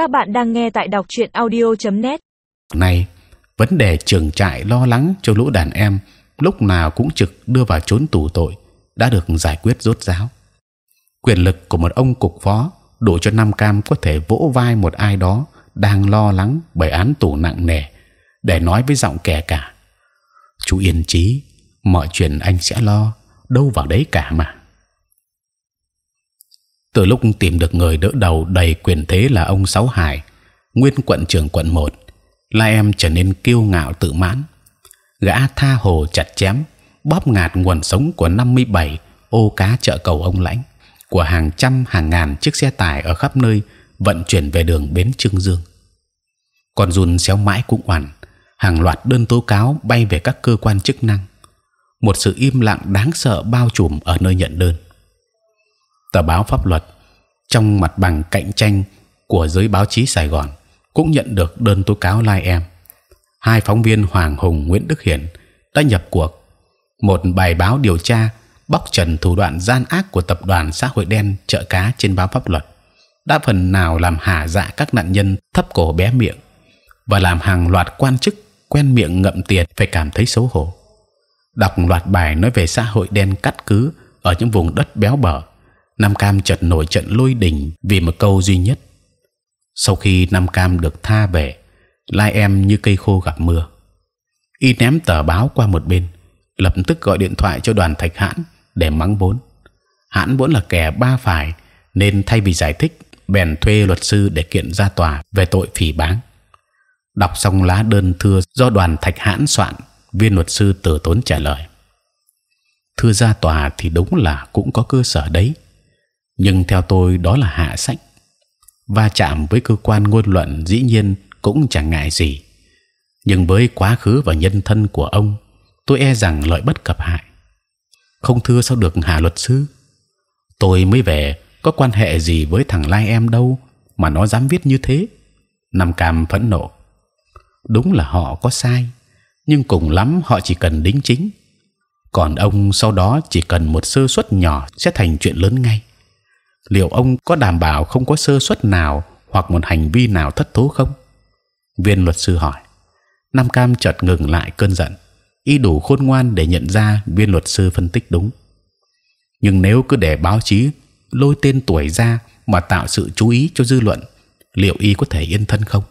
Các bạn đang nghe tại đọc truyện audio.net. Này, vấn đề trường trại lo lắng cho lũ đàn em lúc nào cũng trực đưa vào trốn tù tội đã được giải quyết rốt ráo. Quyền lực của một ông cục phó đủ cho Nam Cam có thể vỗ vai một ai đó đang lo lắng bởi án tù nặng nề để nói với giọng kẻ cả: chú yên trí mọi chuyện anh sẽ lo, đâu vào đấy cả mà từ lúc tìm được người đỡ đầu đầy quyền thế là ông Sáu Hải, nguyên quận trưởng quận một, La Em trở nên kiêu ngạo tự mãn. Gã tha hồ chặt chém, bóp ngạt nguồn sống của 57 ô cá chợ cầu ông lãnh, của hàng trăm hàng ngàn chiếc xe tải ở khắp nơi vận chuyển về đường bến Trương Dương. Còn run xéo mãi cũng oằn, hàng loạt đơn tố cáo bay về các cơ quan chức năng. Một sự im lặng đáng sợ bao trùm ở nơi nhận đơn tờ báo pháp luật trong mặt bằng cạnh tranh của giới báo chí Sài Gòn cũng nhận được đơn tố cáo lai em. Hai phóng viên Hoàng Hùng, Nguyễn Đức Hiển đã nhập cuộc một bài báo điều tra bóc trần thủ đoạn gian ác của tập đoàn xã hội đen chợ cá trên báo pháp luật đã phần nào làm hà dạ các nạn nhân thấp cổ bé miệng và làm hàng loạt quan chức quen miệng ngậm tiền phải cảm thấy xấu hổ. Đọc loạt bài nói về xã hội đen cắt cứ ở những vùng đất béo bở Nam Cam chợt nổi trận lôi đình vì một câu duy nhất. Sau khi Nam Cam được tha về, lai em như cây khô gặp mưa. Y ném tờ báo qua một bên, lập tức gọi điện thoại cho đoàn Thạch Hãn để mắng vốn. Hãn vốn là kẻ ba phải, nên thay vì giải thích, bèn thuê luật sư để kiện ra tòa về tội phỉ báng. Đọc xong lá đơn thưa do đoàn Thạch Hãn soạn, viên luật sư từ tốn trả lời: thưa ra tòa thì đúng là cũng có cơ sở đấy nhưng theo tôi đó là hạ sách. Va chạm với cơ quan ngôn luận dĩ nhiên cũng chẳng ngại gì. Nhưng với quá khứ và nhân thân của ông, tôi e rằng lợi bất cập hại. Không thưa sao được hạ luật sư? Tôi mới về, có quan hệ gì với thằng lai em đâu mà nó dám viết như thế? Nam Cam phẫn nộ. Đúng là họ có sai, nhưng cùng lắm họ chỉ cần đính chính. Còn ông sau đó chỉ cần một sơ suất nhỏ sẽ thành chuyện lớn ngay liệu ông có đảm bảo không có sơ suất nào hoặc một hành vi nào thất thố không? Viên luật sư hỏi. Nam Cam chợt ngừng lại cơn giận, y đủ khôn ngoan để nhận ra viên luật sư phân tích đúng. Nhưng nếu cứ để báo chí lôi tên tuổi ra mà tạo sự chú ý cho dư luận, liệu y có thể yên thân không?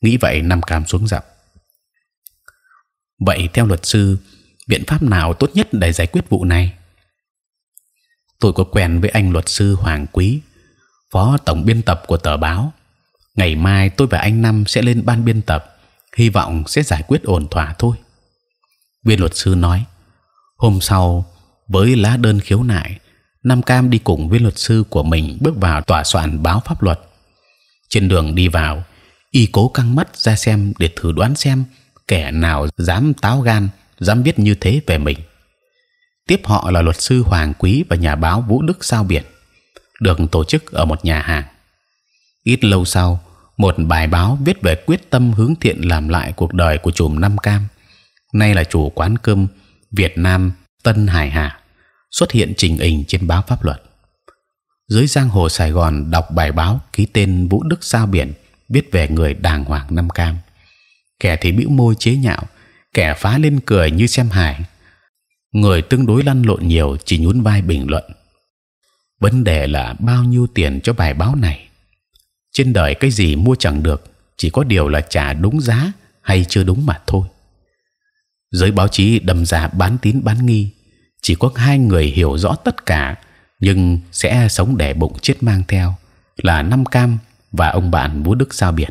Nghĩ vậy Nam Cam xuống giọng. Vậy theo luật sư, biện pháp nào tốt nhất để giải quyết vụ này? Tôi có quen với anh luật sư Hoàng Quý, phó tổng biên tập của tờ báo. Ngày mai tôi và anh Năm sẽ lên ban biên tập, hy vọng sẽ giải quyết ổn thỏa thôi. Viên luật sư nói. Hôm sau, với lá đơn khiếu nại, Nam Cam đi cùng viên luật sư của mình bước vào tòa soạn báo pháp luật. Trên đường đi vào, y cố căng mắt ra xem để thử đoán xem kẻ nào dám táo gan, dám viết như thế về mình tiếp họ là luật sư Hoàng Quý và nhà báo Vũ Đức Sao Biển, được tổ chức ở một nhà hàng. Ít lâu sau, một bài báo viết về quyết tâm hướng thiện làm lại cuộc đời của chùm Nam Cam, nay là chủ quán cơm Việt Nam Tân Hải Hà, xuất hiện trình hình trên báo pháp luật. Dưới giang hồ Sài Gòn đọc bài báo ký tên Vũ Đức Sao Biển viết về người đàng hoàng Nam Cam, kẻ thì bĩu môi chế nhạo, kẻ phá lên cười như xem hài người tương đối lăn lộn nhiều chỉ nhún vai bình luận. Vấn đề là bao nhiêu tiền cho bài báo này? Trên đời cái gì mua chẳng được, chỉ có điều là trả đúng giá hay chưa đúng mà thôi. Giới báo chí đầm ra bán tín bán nghi, chỉ có hai người hiểu rõ tất cả, nhưng sẽ sống để bụng chết mang theo, là năm cam và ông bạn vũ đức sao biển